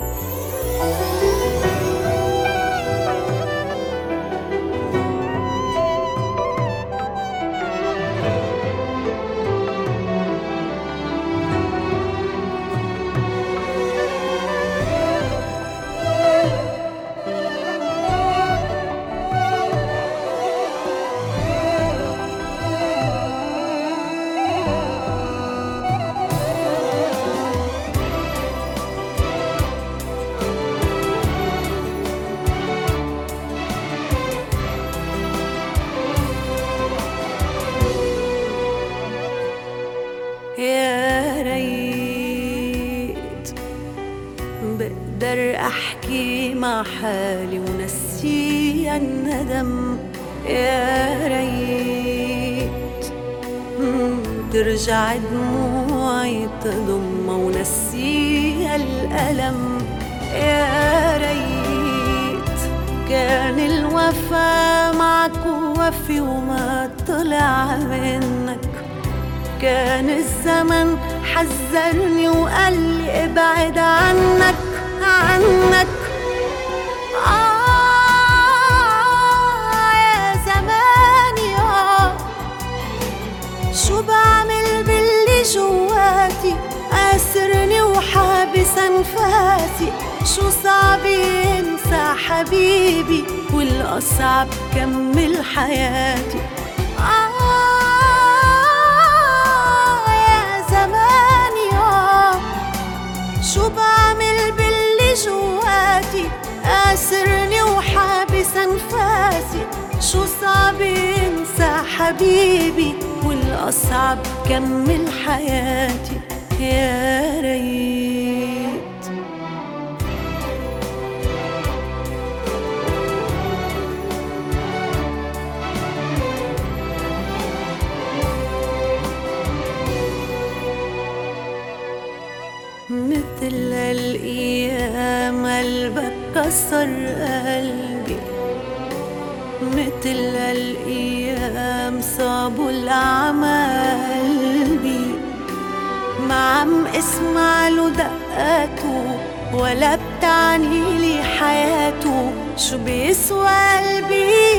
يا بقدر أحكي مع حالي ونسي الندم. يا ريت ترجع دموعي تضم ونسي الألم. يا ريت كان الوفا معك وفي وما طلع منك. كان الزمن حذرني وقال لي ابعد عنك. عنك. آه يا آه. شو بعمل باللي جواتي؟ أسرني وحابس أنفاسي شو صعب ينسى حبيبي والأصعب كمل حياتي آه. أسرني وحابس أنفاسي شو صعب ينسى حبيبي والأصعب كمل حياتي. يا ريت. مثل الأيام قلبك كسر قلبي مثل الأيام صابوا الأعمال بي. ما عم اسمع له دقاته ولا بتعني لي حياته. شو بيسوى قلبي؟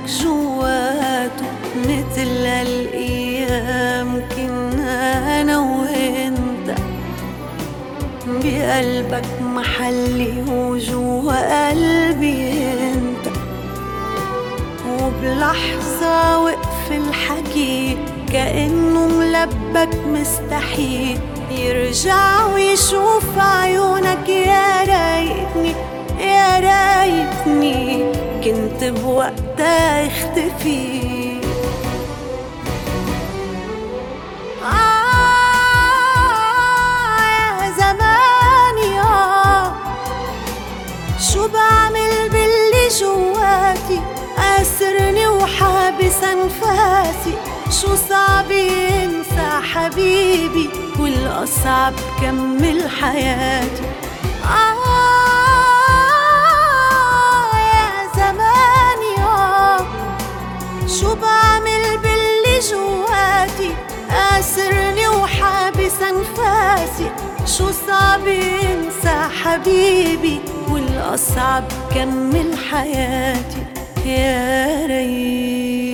منك جواته مثل الأيام كنا أنا وأنت بقلبك محلي وجوا قلبي أنت. وبلحظة وقف الحكي كأنه ملبك مستحيل يرجع ويشوف كنت بوقتها اختفي. آه يا شو بعمل باللي جواتي؟ أسرني وحابس أنفاسي. شو صعب ينسى حبيبي؟ والأصعب كمل حياتي شو صعب ينسى حبيبي والأصعب كمل حياتي يا ريت.